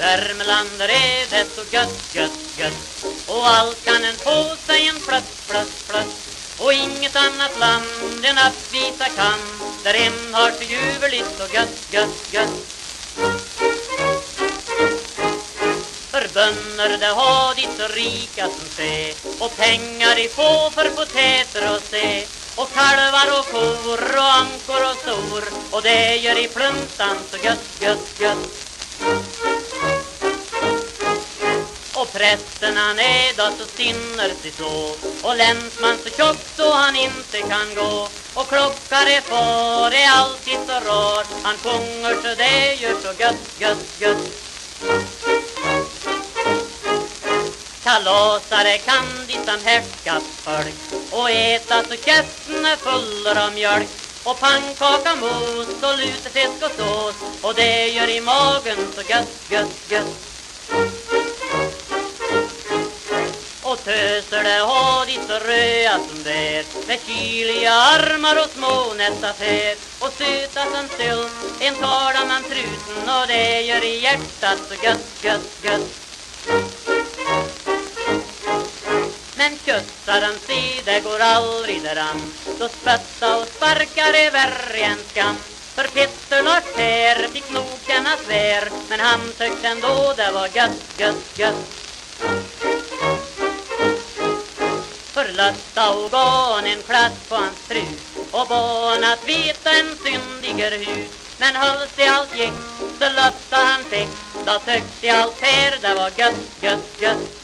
Värmland är det så gött, gött, gött. Och allt kan en få sig en plött, plött, plött Och inget annat land än uppvisa kan Där en har så ljuvligt och gött, gött, gött. För bönder det har de så rika som se. Och pengar de få för potäter och se. Och kalvar och kor och ankor och sor Och det gör i pluntan så gött, gött, gött. Och prästen han är då så sinner så Och länsman så tjock så han inte kan gå. Och klockare far är alltid så rar. Han sjunger så det gör så gött, gött, gött. Kalasare kan de som folk. Och äta så käften är fuller av mjölk. Och pannkaka, mos och lutefisk och sås. Och det gör i magen så gött, gött, gött. Töser det har de så röda som det Med kyliga armar och små nästa fär Och söta som sill En talar man truten. Och det gör i hjärtat så gött, gött, gött. Men köttaren se, det går aldrig däran. Då spötta och sparkar är värre än skam. För Petter Lars här fick nog känna svär. Men han tyckte ändå det var gött, gött, gött förlötta och gav en klatt på hans fru. Och barn att veta en syndiger hud. Men höll sig allt gick, så Lötta han fick Då tyckte allt här det var gött, gött, gött.